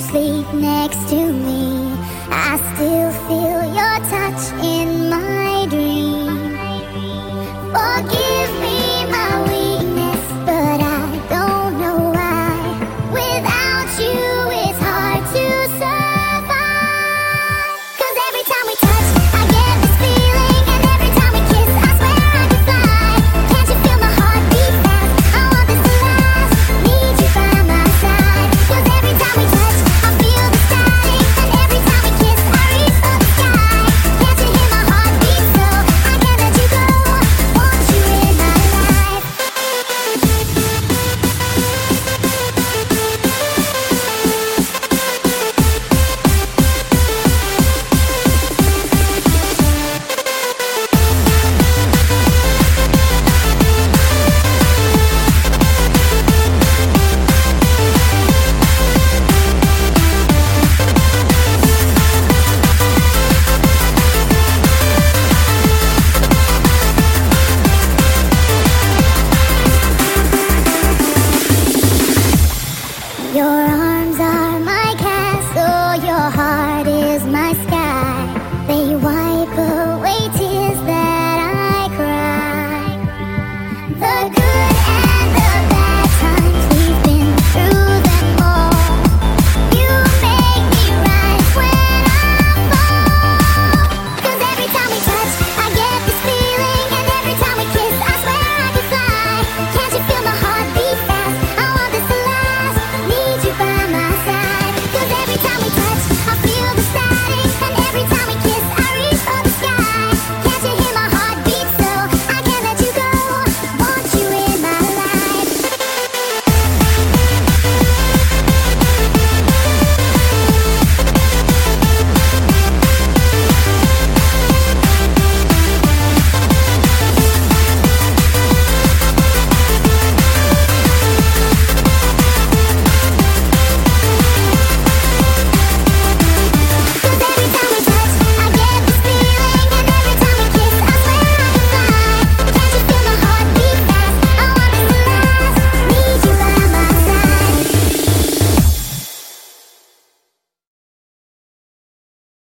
sleep next to me. I still feel your touch in wipe away tears that I cry. The